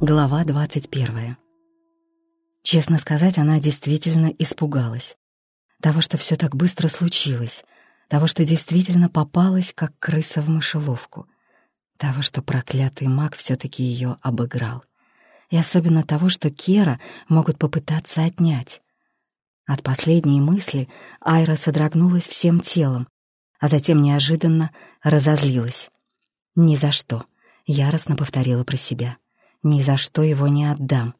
Глава двадцать первая. Честно сказать, она действительно испугалась. Того, что все так быстро случилось, того, что действительно попалась, как крыса в мышеловку, того, что проклятый маг все-таки ее обыграл, и особенно того, что Кера могут попытаться отнять. От последней мысли Айра содрогнулась всем телом, а затем неожиданно разозлилась. «Ни за что», — яростно повторила про себя. «Ни за что его не отдам».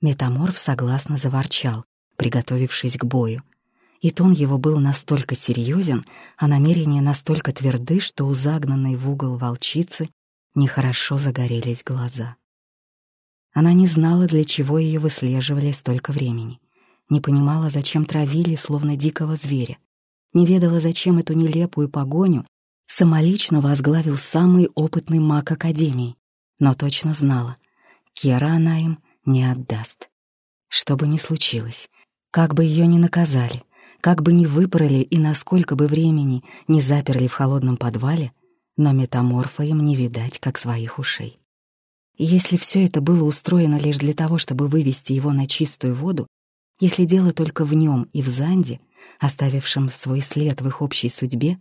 Метаморф согласно заворчал, приготовившись к бою и тон его был настолько серьезен, а намерения настолько тверды, что у загнанной в угол волчицы нехорошо загорелись глаза. Она не знала, для чего ее выслеживали столько времени, не понимала, зачем травили, словно дикого зверя, не ведала, зачем эту нелепую погоню самолично возглавил самый опытный маг Академии, но точно знала, Кера она им не отдаст. Что бы ни случилось, как бы ее ни наказали — как бы ни выпороли и насколько бы времени не заперли в холодном подвале, но метаморфа им не видать, как своих ушей. Если все это было устроено лишь для того, чтобы вывести его на чистую воду, если дело только в нем и в Занде, оставившем свой след в их общей судьбе,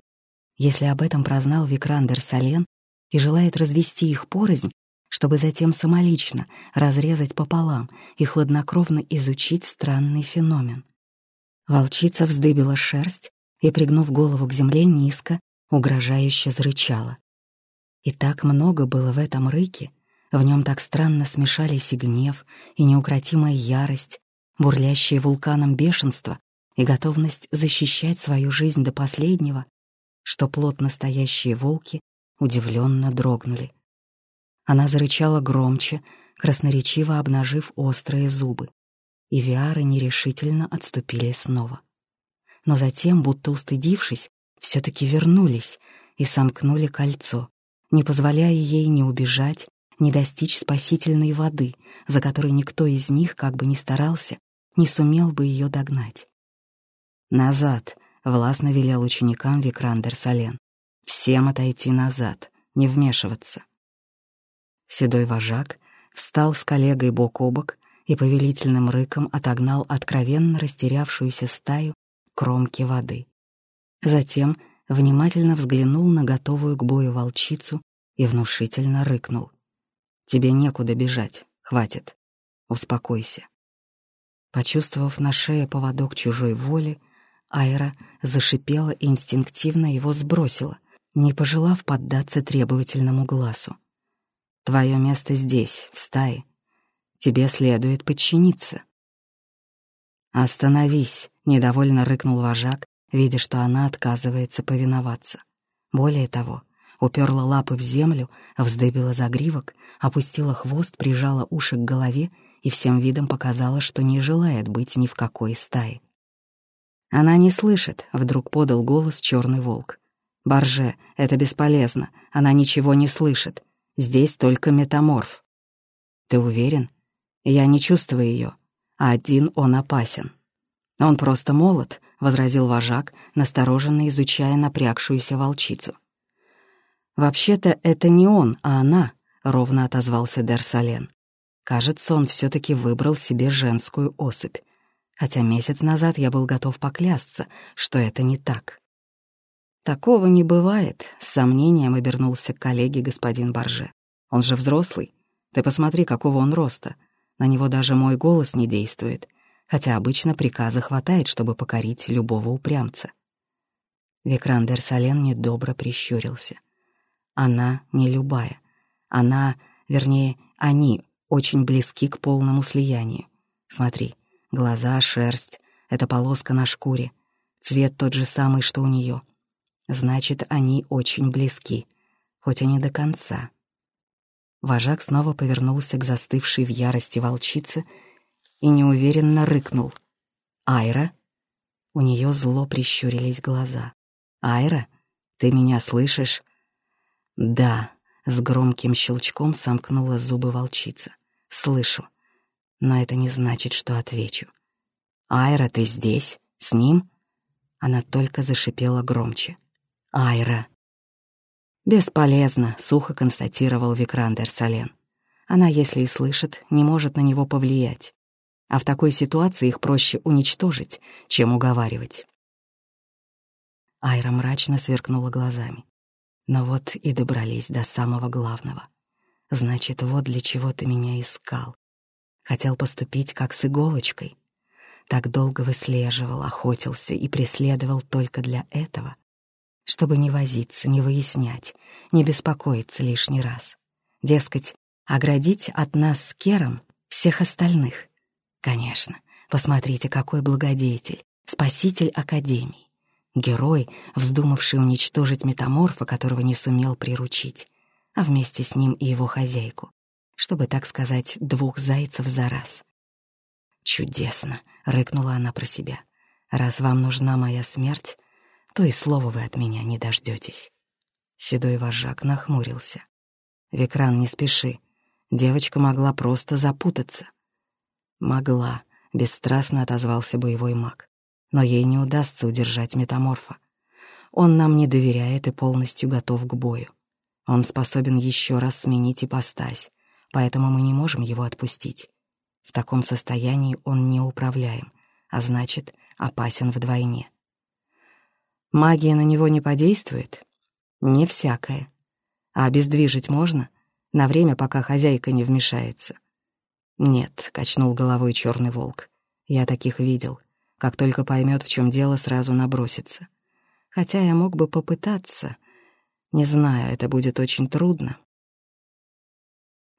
если об этом прознал Викрандер Сален и желает развести их порознь, чтобы затем самолично разрезать пополам и хладнокровно изучить странный феномен. Волчица вздыбила шерсть и, пригнув голову к земле низко, угрожающе зарычала. И так много было в этом рыке, в нем так странно смешались и гнев, и неукротимая ярость, бурлящее вулканом бешенство и готовность защищать свою жизнь до последнего, что плотно стоящие волки удивленно дрогнули. Она зарычала громче, красноречиво обнажив острые зубы и Виары нерешительно отступили снова. Но затем, будто устыдившись, все-таки вернулись и сомкнули кольцо, не позволяя ей ни убежать, ни достичь спасительной воды, за которой никто из них, как бы ни старался, не сумел бы ее догнать. «Назад!» — властно велел ученикам Викрандер Сален. «Всем отойти назад, не вмешиваться». Седой вожак встал с коллегой бок о бок и повелительным рыком отогнал откровенно растерявшуюся стаю кромки воды. Затем внимательно взглянул на готовую к бою волчицу и внушительно рыкнул. «Тебе некуда бежать, хватит. Успокойся». Почувствовав на шее поводок чужой воли, Айра зашипела и инстинктивно его сбросила, не пожелав поддаться требовательному глазу. «Твое место здесь, в стае, тебе следует подчиниться». «Остановись», — недовольно рыкнул вожак, видя, что она отказывается повиноваться. Более того, уперла лапы в землю, вздыбила загривок, опустила хвост, прижала уши к голове и всем видом показала, что не желает быть ни в какой стае. «Она не слышит», — вдруг подал голос черный волк. «Барже, это бесполезно, она ничего не слышит. Здесь только метаморф». «Ты уверен?» Я не чувствую ее, а один он опасен. Он просто молод, — возразил вожак, настороженно изучая напрягшуюся волчицу. «Вообще-то это не он, а она», — ровно отозвался Дерсален. «Кажется, он все таки выбрал себе женскую особь, хотя месяц назад я был готов поклясться, что это не так». «Такого не бывает», — с сомнением обернулся к коллеге господин Барже. «Он же взрослый. Ты посмотри, какого он роста. На него даже мой голос не действует, хотя обычно приказа хватает, чтобы покорить любого упрямца. Викрандер Сален недобро прищурился. Она не любая. Она, вернее, они очень близки к полному слиянию. Смотри, глаза, шерсть, эта полоска на шкуре, цвет тот же самый, что у нее. Значит, они очень близки, хоть и не до конца. Вожак снова повернулся к застывшей в ярости волчице и неуверенно рыкнул. «Айра?» У нее зло прищурились глаза. «Айра, ты меня слышишь?» «Да», — с громким щелчком сомкнула зубы волчица. «Слышу. Но это не значит, что отвечу. «Айра, ты здесь? С ним?» Она только зашипела громче. «Айра!» «Бесполезно», — сухо констатировал Викрандер Сален. «Она, если и слышит, не может на него повлиять. А в такой ситуации их проще уничтожить, чем уговаривать». Айра мрачно сверкнула глазами. Но вот и добрались до самого главного. Значит, вот для чего ты меня искал. Хотел поступить как с иголочкой. Так долго выслеживал, охотился и преследовал только для этого, чтобы не возиться, не выяснять, не беспокоиться лишний раз. Дескать, оградить от нас с Кером всех остальных. Конечно, посмотрите, какой благодетель, спаситель Академии. Герой, вздумавший уничтожить метаморфа, которого не сумел приручить, а вместе с ним и его хозяйку, чтобы, так сказать, двух зайцев за раз. «Чудесно!» — рыкнула она про себя. «Раз вам нужна моя смерть, то и слова вы от меня не дождетесь. Седой вожак нахмурился. «Викран, не спеши. Девочка могла просто запутаться». «Могла», — бесстрастно отозвался боевой маг. «Но ей не удастся удержать метаморфа. Он нам не доверяет и полностью готов к бою. Он способен еще раз сменить ипостась, поэтому мы не можем его отпустить. В таком состоянии он неуправляем, а значит, опасен вдвойне. Магия на него не подействует? Не всякое. А обездвижить можно? На время, пока хозяйка не вмешается. Нет, качнул головой черный волк. Я таких видел. Как только поймет, в чем дело, сразу набросится. Хотя я мог бы попытаться. Не знаю, это будет очень трудно.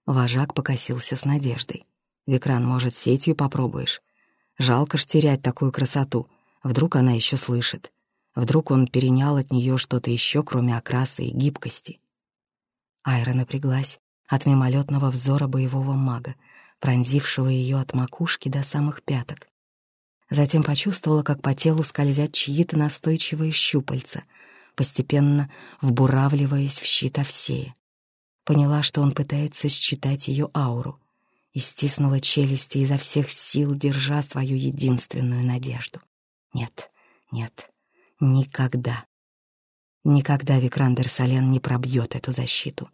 Вожак покосился с надеждой. «Викран, может, сетью попробуешь? Жалко ж терять такую красоту. Вдруг она еще слышит. Вдруг он перенял от нее что-то еще, кроме окраса и гибкости. Айра напряглась от мимолетного взора боевого мага, пронзившего ее от макушки до самых пяток. Затем почувствовала, как по телу скользят чьи-то настойчивые щупальца, постепенно вбуравливаясь в щит Овсея. Поняла, что он пытается считать ее ауру, и стиснула челюсти изо всех сил, держа свою единственную надежду. Нет, нет, Никогда. Никогда Викрандер Сален не пробьет эту защиту.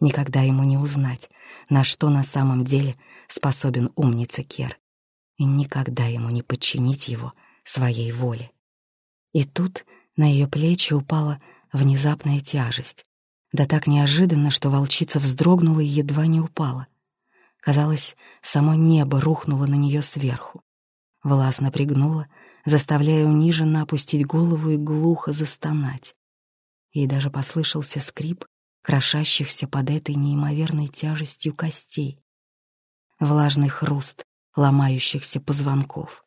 Никогда ему не узнать, на что на самом деле способен умница Кер. И никогда ему не подчинить его своей воле. И тут на ее плечи упала внезапная тяжесть. Да так неожиданно, что волчица вздрогнула и едва не упала. Казалось, само небо рухнуло на нее сверху. Властно пригнула, заставляя униженно опустить голову и глухо застонать. Ей даже послышался скрип крошащихся под этой неимоверной тяжестью костей. Влажный хруст ломающихся позвонков.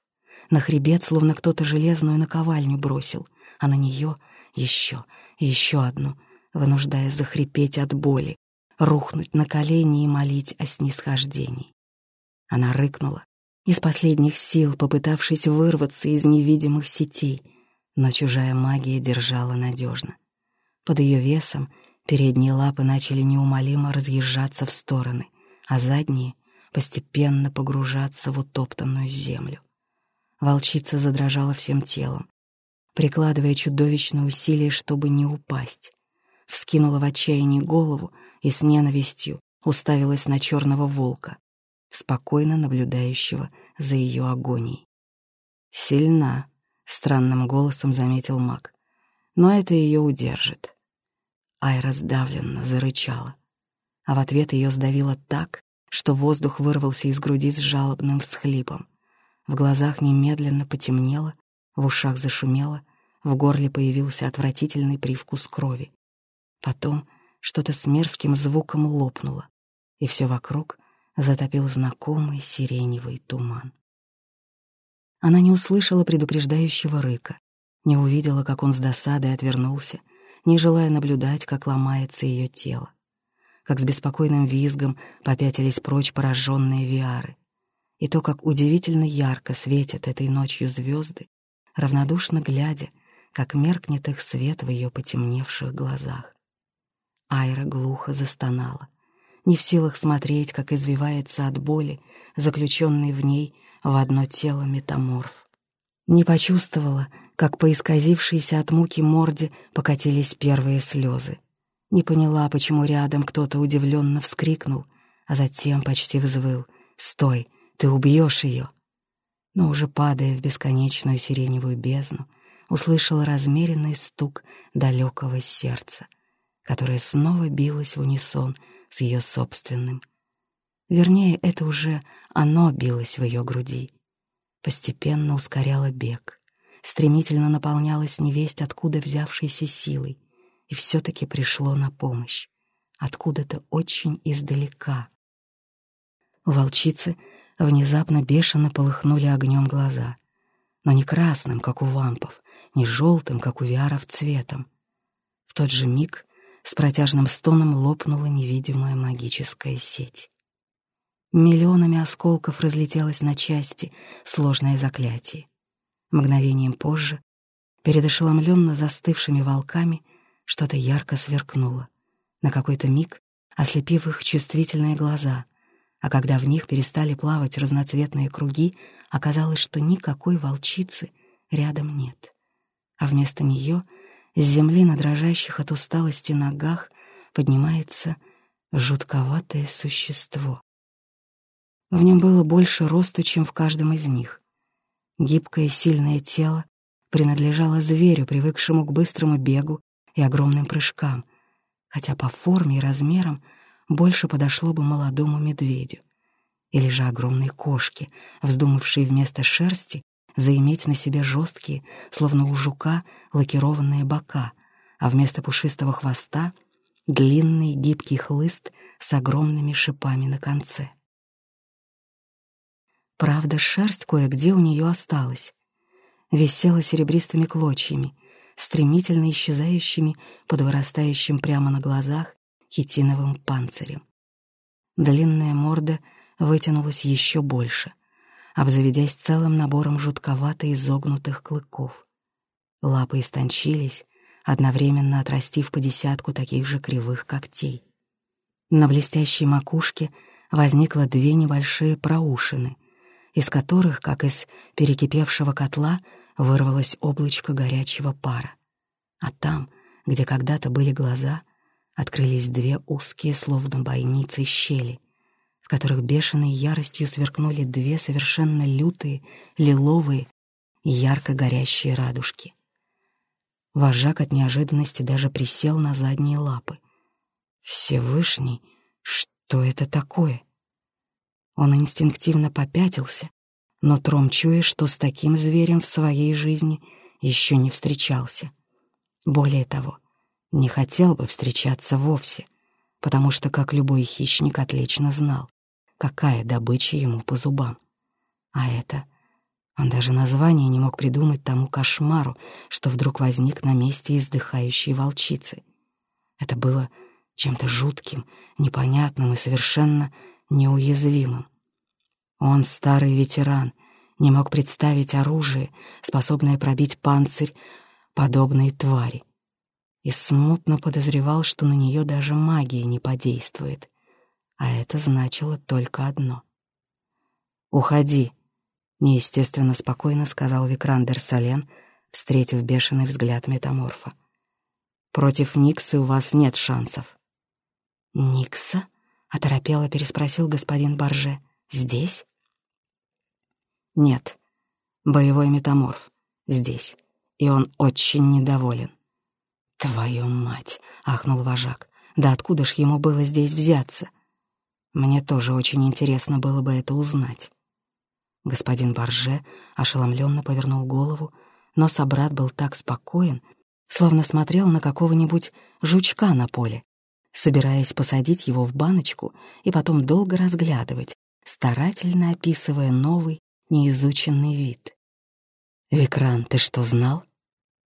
На хребет словно кто-то железную наковальню бросил, а на нее еще еще одну, вынуждая захрипеть от боли, рухнуть на колени и молить о снисхождении. Она рыкнула, из последних сил, попытавшись вырваться из невидимых сетей, но чужая магия держала надежно. Под ее весом передние лапы начали неумолимо разъезжаться в стороны, а задние постепенно погружаться в утоптанную землю. Волчица задрожала всем телом, прикладывая чудовищное усилие, чтобы не упасть. Вскинула в отчаянии голову и с ненавистью уставилась на черного волка, спокойно наблюдающего за ее агонией. «Сильна», — странным голосом заметил маг, — «но это ее удержит». Айра сдавленно зарычала, а в ответ ее сдавило так, что воздух вырвался из груди с жалобным всхлипом. В глазах немедленно потемнело, в ушах зашумело, в горле появился отвратительный привкус крови. Потом что-то с мерзким звуком лопнуло, и все вокруг затопил знакомый сиреневый туман. Она не услышала предупреждающего рыка, не увидела, как он с досадой отвернулся, не желая наблюдать, как ломается ее тело, как с беспокойным визгом попятились прочь пораженные виары, и то, как удивительно ярко светят этой ночью звезды, равнодушно глядя, как меркнет их свет в ее потемневших глазах. Айра глухо застонала не в силах смотреть, как извивается от боли, заключенный в ней в одно тело метаморф. Не почувствовала, как по исказившейся от муки морде покатились первые слезы. Не поняла, почему рядом кто-то удивленно вскрикнул, а затем почти взвыл. «Стой, ты убьешь ее!» Но уже падая в бесконечную сиреневую бездну, услышала размеренный стук далекого сердца, которое снова билось в унисон с ее собственным. Вернее, это уже оно билось в ее груди. Постепенно ускоряло бег, стремительно наполнялось невесть откуда взявшейся силой, и все-таки пришло на помощь, откуда-то очень издалека. У волчицы внезапно бешено полыхнули огнем глаза, но не красным, как у вампов, не желтым, как у виаров, цветом. В тот же миг с протяжным стоном лопнула невидимая магическая сеть. Миллионами осколков разлетелось на части сложное заклятие. Мгновением позже, перед ошеломленно застывшими волками, что-то ярко сверкнуло, на какой-то миг ослепив их чувствительные глаза, а когда в них перестали плавать разноцветные круги, оказалось, что никакой волчицы рядом нет. А вместо нее с земли на дрожащих от усталости ногах поднимается жутковатое существо. В нем было больше росту, чем в каждом из них. Гибкое сильное тело принадлежало зверю, привыкшему к быстрому бегу и огромным прыжкам, хотя по форме и размерам больше подошло бы молодому медведю. Или же огромной кошке, вздумавшей вместо шерсти заиметь на себе жесткие, словно у жука, лакированные бока, а вместо пушистого хвоста — длинный гибкий хлыст с огромными шипами на конце. Правда, шерсть кое-где у нее осталась. Висела серебристыми клочьями, стремительно исчезающими под вырастающим прямо на глазах хитиновым панцирем. Длинная морда вытянулась еще больше, обзаведясь целым набором жутковато изогнутых клыков. Лапы истончились, одновременно отрастив по десятку таких же кривых когтей. На блестящей макушке возникло две небольшие проушины, из которых, как из перекипевшего котла, вырвалось облачко горячего пара. А там, где когда-то были глаза, открылись две узкие, словно бойницы, щели, в которых бешеной яростью сверкнули две совершенно лютые, лиловые, ярко горящие радужки. Вожак от неожиданности даже присел на задние лапы. «Всевышний, что это такое?» Он инстинктивно попятился, но Тром чуя, что с таким зверем в своей жизни еще не встречался. Более того, не хотел бы встречаться вовсе, потому что, как любой хищник, отлично знал, какая добыча ему по зубам. А это... Он даже название не мог придумать тому кошмару, что вдруг возник на месте издыхающей волчицы. Это было чем-то жутким, непонятным и совершенно неуязвимым. Он, старый ветеран, не мог представить оружие, способное пробить панцирь подобной твари, и смутно подозревал, что на нее даже магия не подействует, а это значило только одно. «Уходи», — неестественно спокойно сказал Викрандер Сален, встретив бешеный взгляд метаморфа. «Против Никсы у вас нет шансов». «Никса?» — оторопело переспросил господин Барже. «Здесь?» «Нет, боевой метаморф. Здесь. И он очень недоволен». «Твою мать!» — ахнул вожак. «Да откуда ж ему было здесь взяться?» Мне тоже очень интересно было бы это узнать. Господин Барже ошеломленно повернул голову, но собрат был так спокоен, словно смотрел на какого-нибудь жучка на поле, собираясь посадить его в баночку и потом долго разглядывать, старательно описывая новый, неизученный вид. «Викран, ты что, знал?»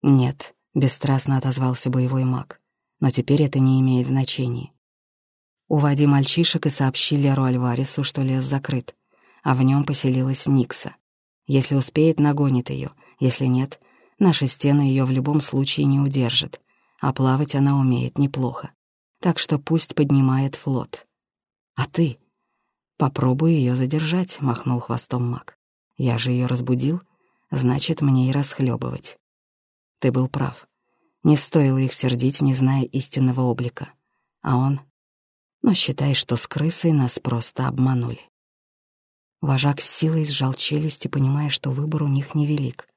«Нет», — бесстрастно отозвался боевой маг. «Но теперь это не имеет значения. Уводи мальчишек и сообщи Леру Альваресу, что лес закрыт, а в нем поселилась Никса. Если успеет, нагонит ее, если нет, наши стены ее в любом случае не удержат, а плавать она умеет неплохо. Так что пусть поднимает флот. А ты? Попробуй ее задержать, махнул хвостом маг. Я же ее разбудил. значит, мне и расхлебывать. Ты был прав. Не стоило их сердить, не зная истинного облика. А он... Ну, считай, что с крысой нас просто обманули. Вожак с силой сжал челюсти, понимая, что выбор у них невелик.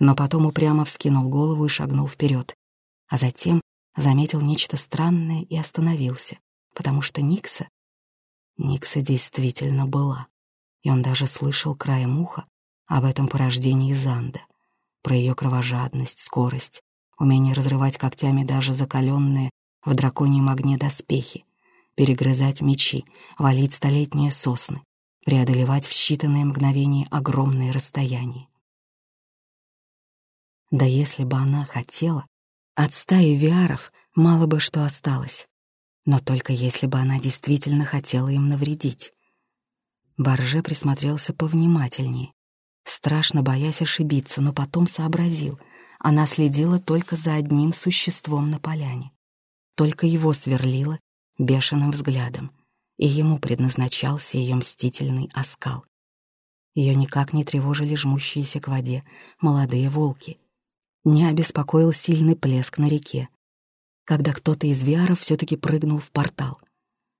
Но потом упрямо вскинул голову и шагнул вперед, а затем заметил нечто странное и остановился, потому что Никса... Никса действительно была, и он даже слышал краем уха об этом порождении Занда, про ее кровожадность, скорость, умение разрывать когтями даже закаленные в драконьем огне доспехи, перегрызать мечи, валить столетние сосны, преодолевать в считанные мгновения огромные расстояния. Да если бы она хотела, от стаи виаров мало бы что осталось, но только если бы она действительно хотела им навредить. Барже присмотрелся повнимательнее, страшно боясь ошибиться, но потом сообразил, она следила только за одним существом на поляне. Только его сверлила бешеным взглядом — и ему предназначался ее мстительный оскал. Ее никак не тревожили жмущиеся к воде молодые волки. Не обеспокоил сильный плеск на реке, когда кто-то из Виаров все-таки прыгнул в портал.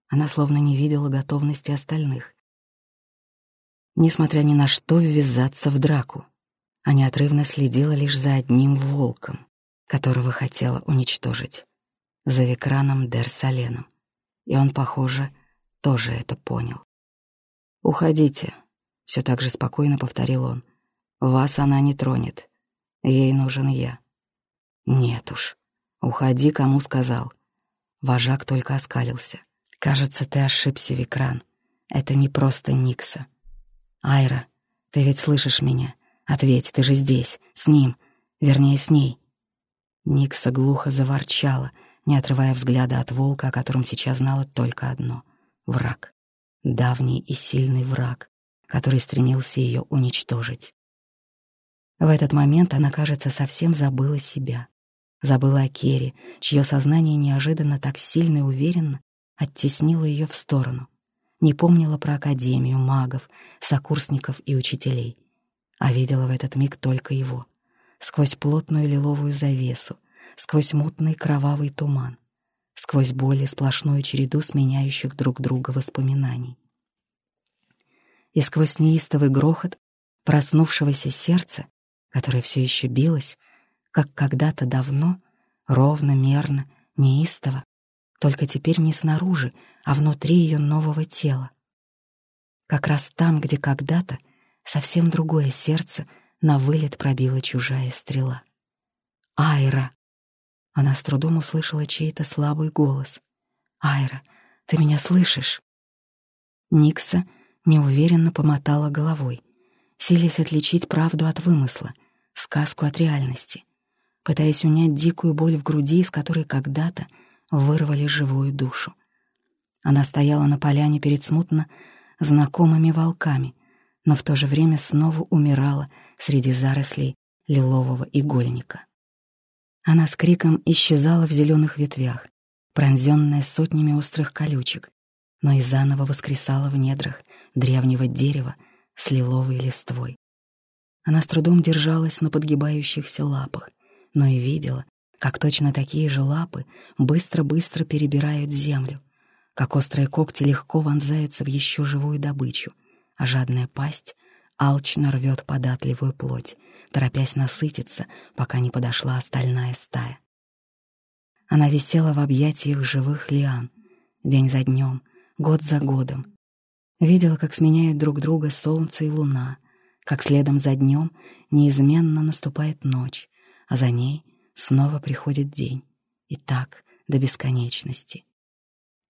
Она словно не видела готовности остальных. Несмотря ни на что, ввязаться в драку, а неотрывно следила лишь за одним волком, которого хотела уничтожить, за Викраном Дерсаленом. И он, похоже, тоже это понял. «Уходите», — все так же спокойно повторил он. «Вас она не тронет. Ей нужен я». «Нет уж. Уходи, кому сказал». Вожак только оскалился. «Кажется, ты ошибся, Викран. Это не просто Никса. Айра, ты ведь слышишь меня? Ответь, ты же здесь, с ним, вернее, с ней». Никса глухо заворчала, не отрывая взгляда от волка, о котором сейчас знала только одно — враг, давний и сильный враг, который стремился ее уничтожить. В этот момент она, кажется, совсем забыла себя. Забыла о Керри, чье сознание неожиданно так сильно и уверенно оттеснило ее в сторону. Не помнила про академию, магов, сокурсников и учителей, а видела в этот миг только его, сквозь плотную лиловую завесу, сквозь мутный кровавый туман сквозь боль сплошную череду сменяющих друг друга воспоминаний. И сквозь неистовый грохот проснувшегося сердца, которое все еще билось, как когда-то давно, ровно, мерно, неистово, только теперь не снаружи, а внутри ее нового тела. Как раз там, где когда-то совсем другое сердце на вылет пробила чужая стрела. Айра! Она с трудом услышала чей-то слабый голос. «Айра, ты меня слышишь?» Никса неуверенно помотала головой, силясь отличить правду от вымысла, сказку от реальности, пытаясь унять дикую боль в груди, из которой когда-то вырвали живую душу. Она стояла на поляне перед смутно знакомыми волками, но в то же время снова умирала среди зарослей лилового игольника. Она с криком исчезала в зеленых ветвях, пронзенная сотнями острых колючек, но и заново воскресала в недрах древнего дерева с лиловой листвой. Она с трудом держалась на подгибающихся лапах, но и видела, как точно такие же лапы быстро-быстро перебирают землю, как острые когти легко вонзаются в еще живую добычу, а жадная пасть алчно рвет податливую плоть, торопясь насытиться, пока не подошла остальная стая. Она висела в объятиях живых лиан, день за днем, год за годом. Видела, как сменяют друг друга солнце и луна, как следом за днем неизменно наступает ночь, а за ней снова приходит день. И так до бесконечности.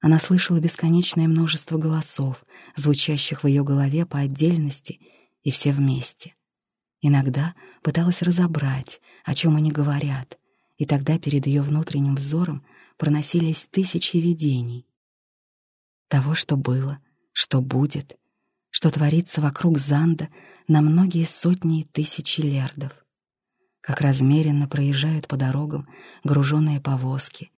Она слышала бесконечное множество голосов, звучащих в ее голове по отдельности и все вместе. Иногда пыталась разобрать, о чем они говорят, и тогда перед ее внутренним взором проносились тысячи видений. Того, что было, что будет, что творится вокруг Занда на многие сотни и тысячи лердов. Как размеренно проезжают по дорогам груженные повозки,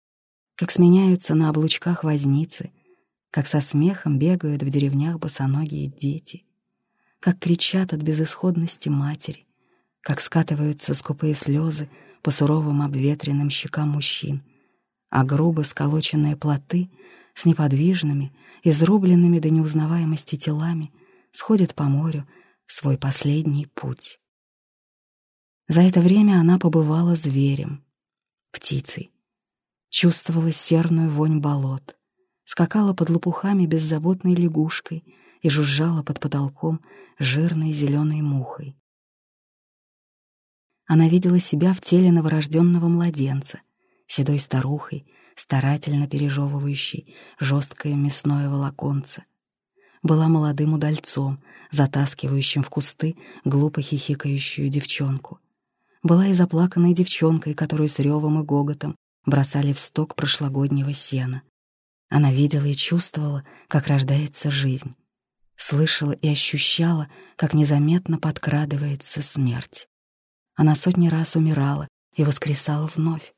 как сменяются на облучках возницы, как со смехом бегают в деревнях босоногие дети — как кричат от безысходности матери, как скатываются скупые слезы по суровым обветренным щекам мужчин, а грубо сколоченные плоты с неподвижными, изрубленными до неузнаваемости телами сходят по морю в свой последний путь. За это время она побывала зверем, птицей, чувствовала серную вонь болот, скакала под лопухами беззаботной лягушкой и жужжала под потолком жирной зеленой мухой. Она видела себя в теле новорожденного младенца, седой старухой, старательно пережевывающей жесткое мясное волоконце. Была молодым удальцом, затаскивающим в кусты глупо хихикающую девчонку. Была и заплаканной девчонкой, которую с ревом и гоготом бросали в сток прошлогоднего сена. Она видела и чувствовала, как рождается жизнь. Слышала и ощущала, как незаметно подкрадывается смерть. Она сотни раз умирала и воскресала вновь,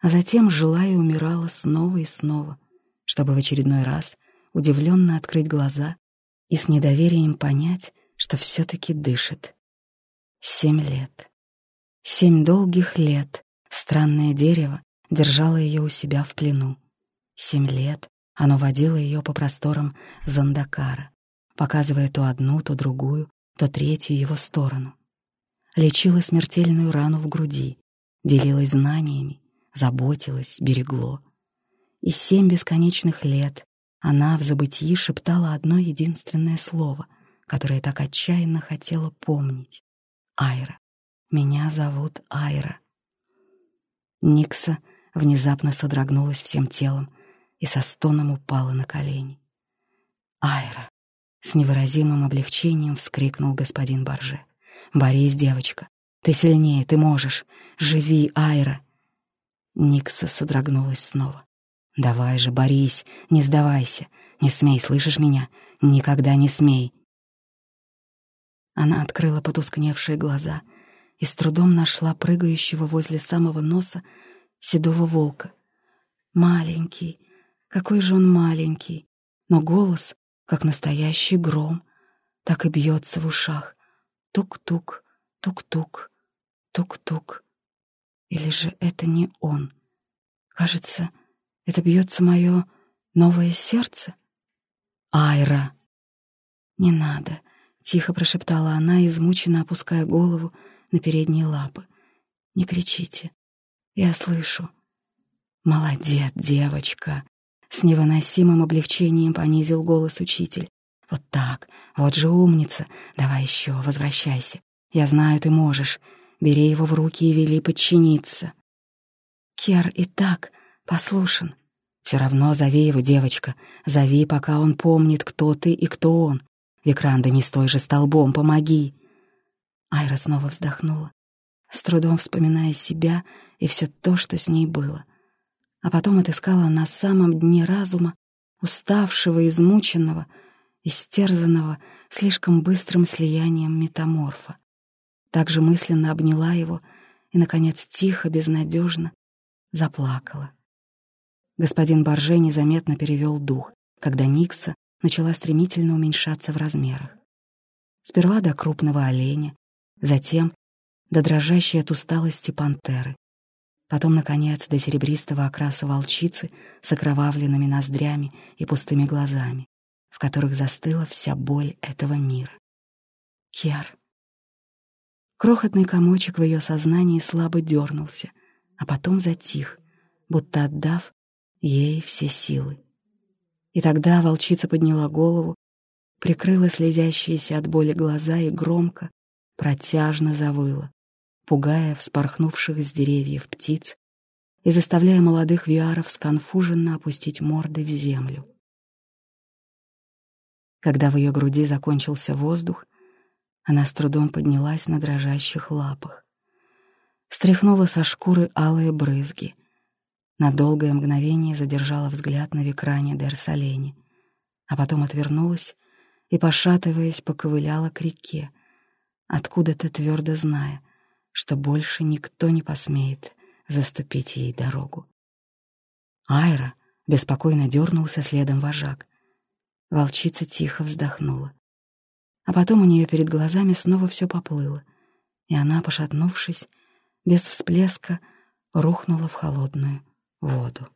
а затем жила и умирала снова и снова, чтобы в очередной раз удивленно открыть глаза и с недоверием понять, что все-таки дышит. Семь лет. Семь долгих лет странное дерево держало ее у себя в плену. Семь лет оно водило ее по просторам Зандакара, показывая то одну, то другую, то третью его сторону лечила смертельную рану в груди, делилась знаниями, заботилась, берегло. И семь бесконечных лет она в забытии шептала одно единственное слово, которое так отчаянно хотела помнить. «Айра. Меня зовут Айра». Никса внезапно содрогнулась всем телом и со стоном упала на колени. «Айра!» — с невыразимым облегчением вскрикнул господин Барже. «Борись, девочка. Ты сильнее, ты можешь. Живи, Айра!» Никса содрогнулась снова. «Давай же, борись, не сдавайся. Не смей, слышишь меня? Никогда не смей!» Она открыла потускневшие глаза и с трудом нашла прыгающего возле самого носа седого волка. Маленький, какой же он маленький, но голос, как настоящий гром, так и бьется в ушах. Тук-тук, тук-тук, тук-тук. Или же это не он? Кажется, это бьется мое новое сердце. Айра! Не надо, тихо прошептала она, измученно опуская голову на передние лапы. Не кричите. Я слышу. Молодец, девочка. С невыносимым облегчением понизил голос учитель. Вот так, вот же умница. Давай еще, возвращайся. Я знаю, ты можешь. Бери его в руки и вели подчиниться. Кер и так послушен. Все равно зови его, девочка. Зови, пока он помнит, кто ты и кто он. Викранда, не стой же столбом, помоги. Айра снова вздохнула, с трудом вспоминая себя и все то, что с ней было. А потом отыскала на самом дне разума, уставшего, измученного, истерзанного слишком быстрым слиянием метаморфа. Также мысленно обняла его и, наконец, тихо, безнадежно заплакала. Господин Борже незаметно перевел дух, когда Никса начала стремительно уменьшаться в размерах. Сперва до крупного оленя, затем до дрожащей от усталости пантеры, потом, наконец, до серебристого окраса волчицы с окровавленными ноздрями и пустыми глазами в которых застыла вся боль этого мира. Кьяр. Крохотный комочек в ее сознании слабо дернулся, а потом затих, будто отдав ей все силы. И тогда волчица подняла голову, прикрыла слезящиеся от боли глаза и громко, протяжно завыла, пугая вспорхнувших с деревьев птиц и заставляя молодых виаров сконфуженно опустить морды в землю. Когда в ее груди закончился воздух, она с трудом поднялась на дрожащих лапах. Стряхнула со шкуры алые брызги. На долгое мгновение задержала взгляд на Викране Дерсалени, а потом отвернулась и, пошатываясь, поковыляла к реке, откуда-то твердо зная, что больше никто не посмеет заступить ей дорогу. Айра беспокойно дернулся следом вожак. Волчица тихо вздохнула. А потом у нее перед глазами снова все поплыло, и она, пошатнувшись, без всплеска рухнула в холодную воду.